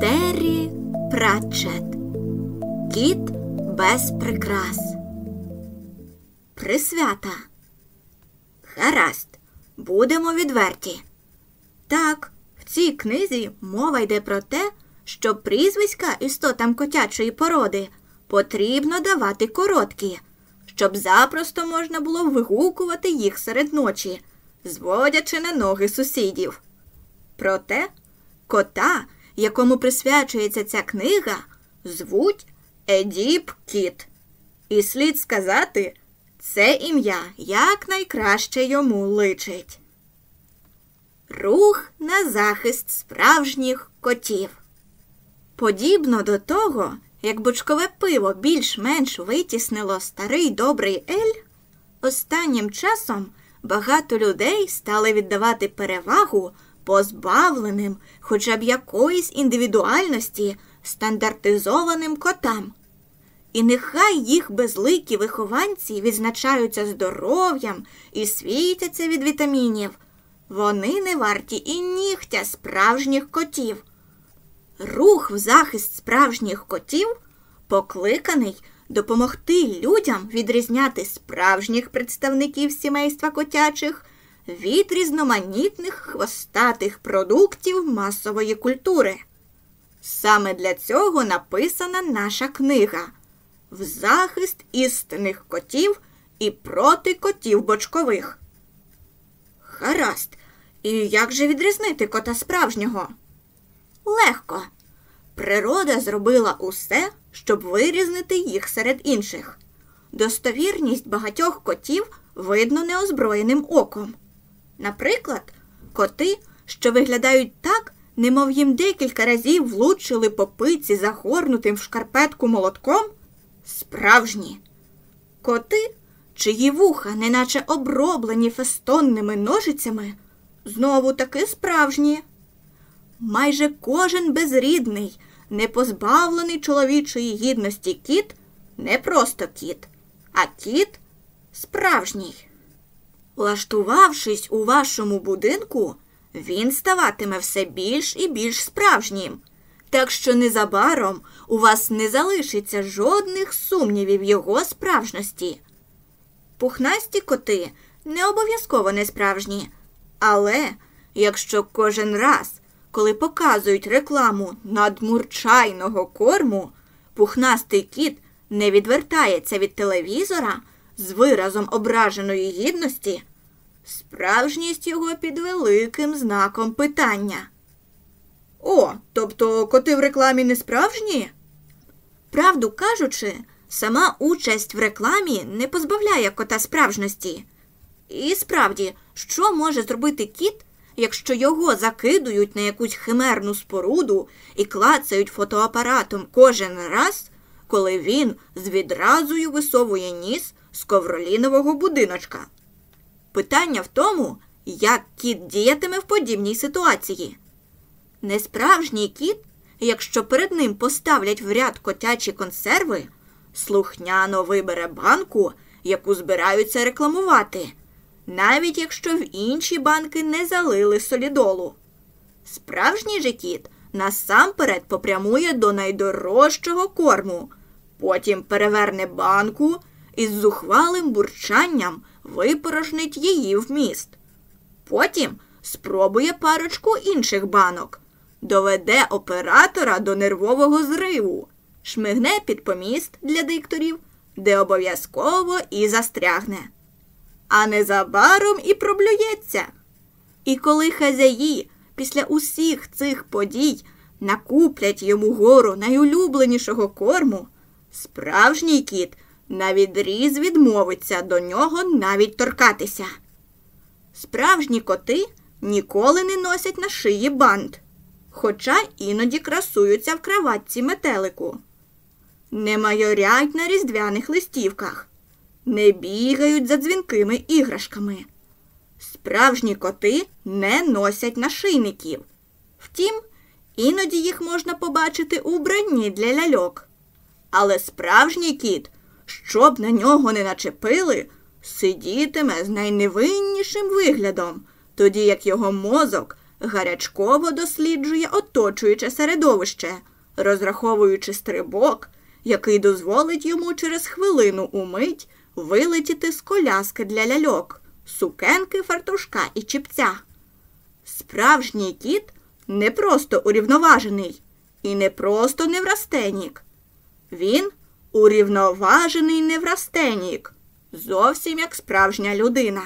Террі Пратчет Кіт без прикрас. Присвята. Гаразд, будемо відверті. Так, в цій книзі мова йде про те, що прізвиська істотам котячої породи потрібно давати короткі, щоб запросто можна було вигукувати їх серед ночі, зводячи на ноги сусідів. Проте кота, якому присвячується ця книга, звуть Едіп Кіт. І слід сказати, це ім'я якнайкраще йому личить. Рух на захист справжніх котів. Подібно до того, як бочкове пиво більш-менш витіснило старий добрий ель, останнім часом багато людей стали віддавати перевагу позбавленим хоча б якоїсь індивідуальності стандартизованим котам. І нехай їх безликі вихованці відзначаються здоров'ям і світяться від вітамінів, вони не варті і нігтя справжніх котів. Рух в захист справжніх котів покликаний допомогти людям відрізняти справжніх представників сімейства котячих від різноманітних хвостатих продуктів масової культури. Саме для цього написана наша книга в захист істинних котів і проти котів бочкових. Гаразд, і як же відрізнити кота справжнього? Легко. Природа зробила усе, щоб вирізнити їх серед інших. Достовірність багатьох котів видно неозброєним оком. Наприклад, коти, що виглядають так, немов їм декілька разів влучили по пиці загорнутим в шкарпетку молотком, справжні. Коти, чиї вуха, неначе оброблені фестонними ножицями, знову таки справжні. Майже кожен безрідний, непозбавлений чоловічої гідності кіт не просто кіт, а кіт справжній. Влаштувавшись у вашому будинку, він ставатиме все більш і більш справжнім, так що незабаром у вас не залишиться жодних сумнівів його справжності. Пухнасті коти не обов'язково не справжні, але якщо кожен раз, коли показують рекламу надмурчайного корму, пухнастий кіт не відвертається від телевізора з виразом ображеної гідності, справжність його під великим знаком питання. О, тобто коти в рекламі не справжні? Правду кажучи, сама участь в рекламі не позбавляє кота справжності. І справді, що може зробити кіт, якщо його закидують на якусь химерну споруду і клацають фотоапаратом кожен раз, коли він з відразою висовує ніс з ковролінового будиночка? Питання в тому, як кіт діятиме в подібній ситуації. Несправжній кіт, якщо перед ним поставлять в ряд котячі консерви, слухняно вибере банку, яку збираються рекламувати, навіть якщо в інші банки не залили солідолу. Справжній же кіт насамперед попрямує до найдорожчого корму, потім переверне банку і з зухвалим бурчанням випорожнить її вміст. Потім спробує парочку інших банок, доведе оператора до нервового зриву, шмигне під поміст для дикторів, де обов'язково і застрягне. А незабаром і проблюється. І коли хазяї після усіх цих подій накуплять йому гору найулюбленішого корму, справжній кіт на відріз відмовиться до нього навіть торкатися. Справжні коти ніколи не носять на шиї бант, хоча іноді красуються в краватці метелику. Не майорять на різдвяних листівках, не бігають за дзвінкими іграшками. Справжні коти не носять нашийників. Втім, іноді їх можна побачити у вбранні для ляльок. Але справжній кіт, щоб на нього не начепили, сидітиме з найневиннішим виглядом, тоді як його мозок гарячково досліджує оточуюче середовище, розраховуючи стрибок, який дозволить йому через хвилину умить вилетіти з коляски для ляльок, сукенки, фартушка і чіпця. Справжній кіт не просто урівноважений і не просто неврастенік. Він урівноважений неврастенік, зовсім як справжня людина.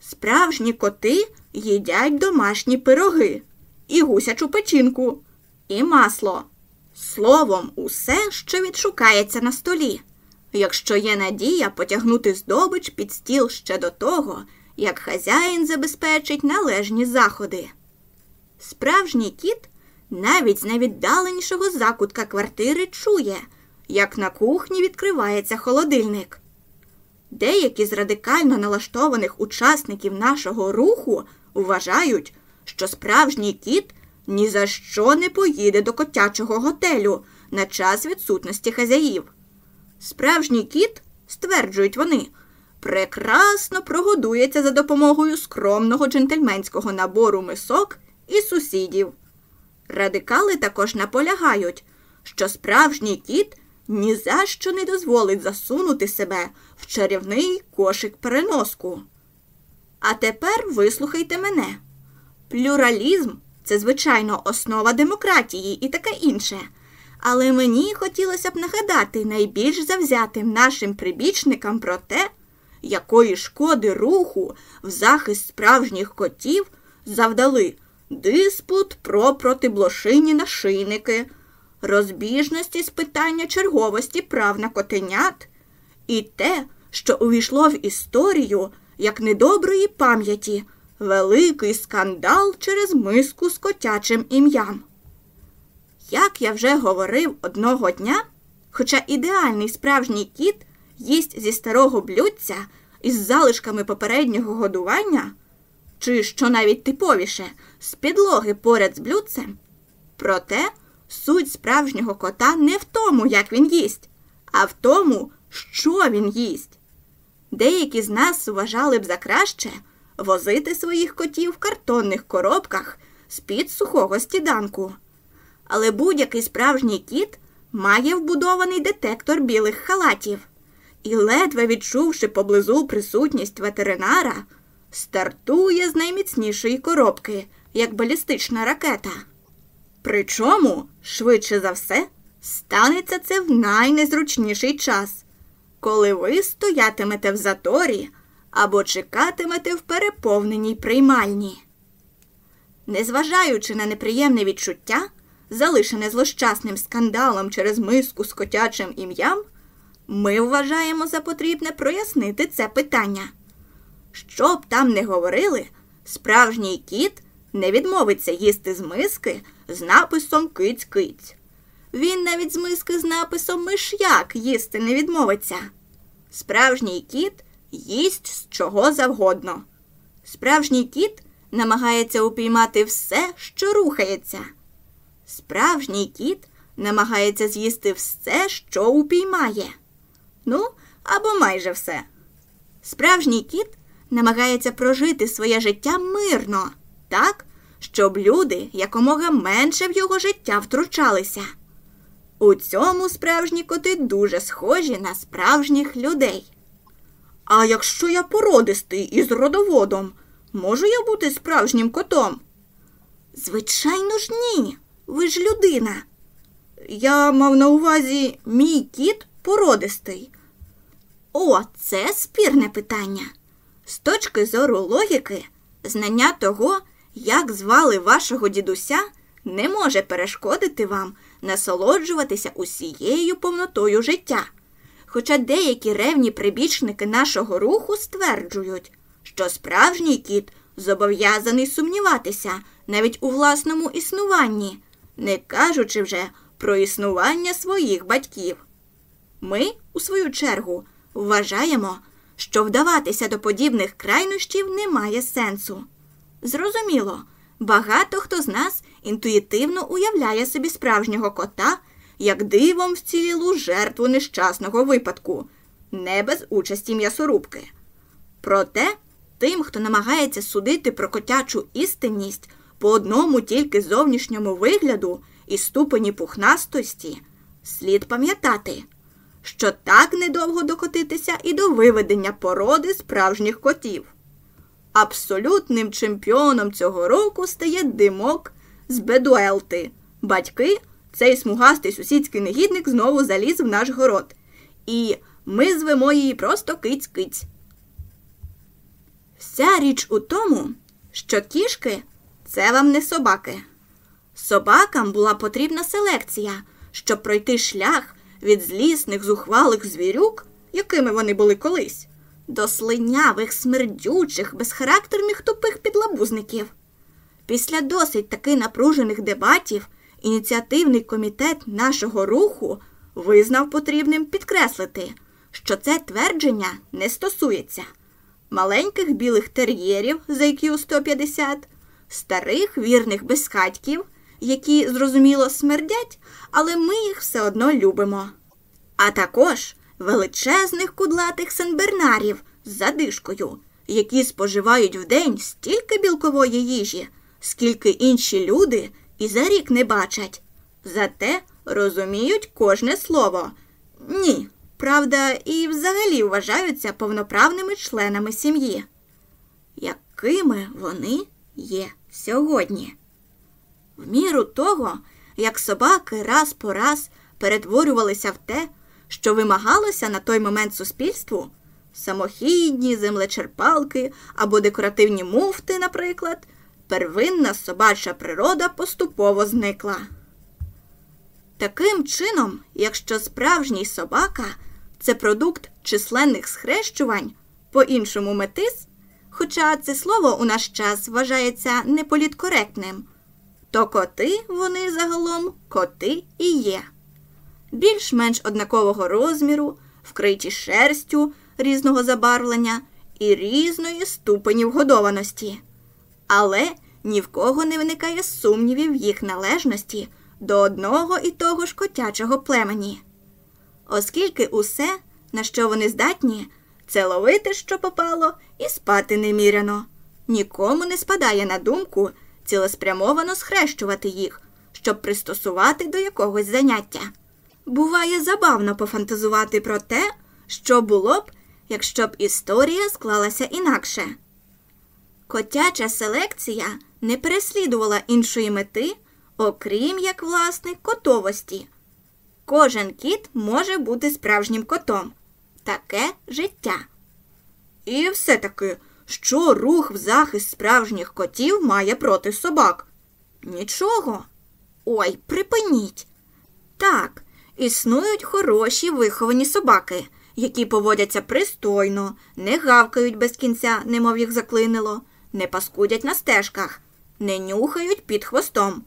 Справжні коти їдять домашні пироги, і гусячу печінку, і масло. Словом, усе, що відшукається на столі, якщо є надія потягнути здобич під стіл ще до того, як хазяїн забезпечить належні заходи. Справжній кіт навіть з найвіддаленішого закутка квартири чує, як на кухні відкривається холодильник. Деякі з радикально налаштованих учасників нашого руху вважають, що справжній кіт ні за що не поїде до котячого готелю на час відсутності хазяїв. Справжній кіт, стверджують вони, прекрасно прогодується за допомогою скромного джентльменського набору мисок і сусідів. Радикали також наполягають, що справжній кіт ні за що не дозволить засунути себе в чарівний кошик переноску. А тепер вислухайте мене. Плюралізм це, звичайно, основа демократії і таке інше. Але мені хотілося б нагадати найбільш завзятим нашим прибічникам про те, якої шкоди руху в захист справжніх котів завдали диспут про протиблошині нашийники, розбіжності з питання черговості прав на котенят і те, що увійшло в історію як недоброї пам'яті великий скандал через миску з котячим ім'ям. Як я вже говорив одного дня, хоча ідеальний справжній кіт їсть зі старого блюдця із залишками попереднього годування, чи, що навіть типовіше, з підлоги поряд з блюдцем, проте суть справжнього кота не в тому, як він їсть, а в тому, що він їсть. Деякі з нас вважали б за краще возити своїх котів в картонних коробках з-під сухого стіданку. Але будь-який справжній кіт має вбудований детектор білих халатів і, ледве відчувши поблизу присутність ветеринара, стартує з найміцнішої коробки, як балістична ракета. Причому, швидше за все, станеться це в найнезручніший час, коли ви стоятимете в заторі або чекатимете в переповненій приймальні. Незважаючи на неприємне відчуття, залишене злощасним скандалом через миску з котячим ім'ям, ми вважаємо за потрібне прояснити це питання. Що б там не говорили, справжній кіт не відмовиться їсти з миски з написом киць-киць. Він навіть з миски з написом миш'як їсти не відмовиться. Справжній кіт їсть з чого завгодно. Справжній кіт намагається упіймати все, що рухається. Справжній кіт намагається з'їсти все, що упіймає. Ну, або майже все. Справжній кіт намагається прожити своє життя мирно, так, щоб люди якомога менше в його життя втручалися. У цьому справжні коти дуже схожі на справжніх людей. А якщо я породистий із родоводом, можу я бути справжнім котом? Звичайно ж, ні. Ви ж людина. Я мав на увазі мій кіт породистий. О, це спірне питання. З точки зору логіки, знання того, як звали вашого дідуся, не може перешкодити вам насолоджуватися усією повнотою життя. Хоча деякі ревні прибічники нашого руху стверджують, що справжній кіт зобов'язаний сумніватися навіть у власному існуванні, не кажучи вже про існування своїх батьків. Ми, у свою чергу, вважаємо, що вдаватися до подібних крайнощів немає сенсу. Зрозуміло, багато хто з нас інтуїтивно уявляє собі справжнього кота як дивом вцілілу жертву нещасного випадку, не без участі м'ясорубки. Проте тим, хто намагається судити про котячу істинність, по одному тільки зовнішньому вигляду і ступені пухнастості, слід пам'ятати, що так недовго докотитися і до виведення породи справжніх котів. Абсолютним чемпіоном цього року стає димок з Бедуелти. Батьки, цей смугастий сусідський негідник знову заліз в наш город. І ми звемо її просто киць-киць. Вся річ у тому, що кішки це вам не собаки. Собакам була потрібна селекція, щоб пройти шлях від злісних зухвалих звірюк, якими вони були колись, до слинявих, смердючих, безхарактерних тупих підлабузників. Після досить таки напружених дебатів ініціативний комітет нашого руху визнав потрібним підкреслити, що це твердження не стосується маленьких білих тер'єрів за IQ 150, старих вірних безхатьків, які, зрозуміло, смердять, але ми їх все одно любимо. А також величезних кудлатих сенбернарів з задишкою, які споживають в стільки білкової їжі, скільки інші люди і за рік не бачать. Зате розуміють кожне слово. Ні, правда, і взагалі вважаються повноправними членами сім'ї. Якими вони є сьогодні? В міру того, як собаки раз по раз перетворювалися в те, що вимагалося на той момент суспільству, самохідні землечерпалки або декоративні муфти, наприклад, первинна собача природа поступово зникла. Таким чином, якщо справжній собака це продукт численних схрещувань, по-іншому метис, хоча це слово у наш час вважається неполіткоректним, то коти вони загалом коти і є. Більш-менш однакового розміру, вкриті шерстю різного забарвлення і різної ступені вгодованості. Але ні в кого не виникає сумнівів їх належності до одного і того ж котячого племені. Оскільки усе, на що вони здатні, це ловити, що попало, і спати неміряно. Нікому не спадає на думку цілеспрямовано схрещувати їх, щоб пристосувати до якогось заняття. Буває забавно пофантазувати про те, що було б, якщо б історія склалася інакше. Котяча селекція не переслідувала іншої мети, окрім як власне котовості. Кожен кіт може бути справжнім котом. Таке життя. І все таки, що рух в захист справжніх котів має проти собак? Нічого. Ой, припиніть. Так, існують хороші виховані собаки, які поводяться пристойно, не гавкають без кінця, немов їх заклинило, не паскудять на стежках, не нюхають під хвостом,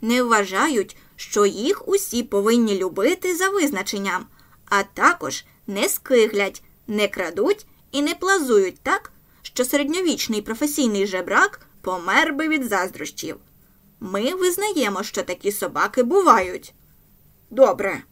не вважають, що їх усі повинні любити за визначенням, а також не скиглять, не крадуть і не плазують так, що середньовічний професійний жебрак помер би від заздрощів. Ми визнаємо, що такі собаки бувають. Добре.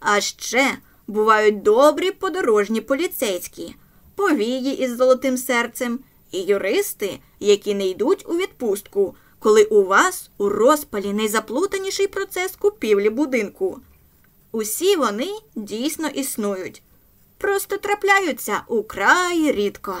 А ще бувають добрі подорожні поліцейські, повії із золотим серцем і юристи, які не йдуть у відпустку, коли у вас у розпалі найзаплутаніший процес купівлі будинку. Усі вони дійсно існують, просто трапляються украй рідко.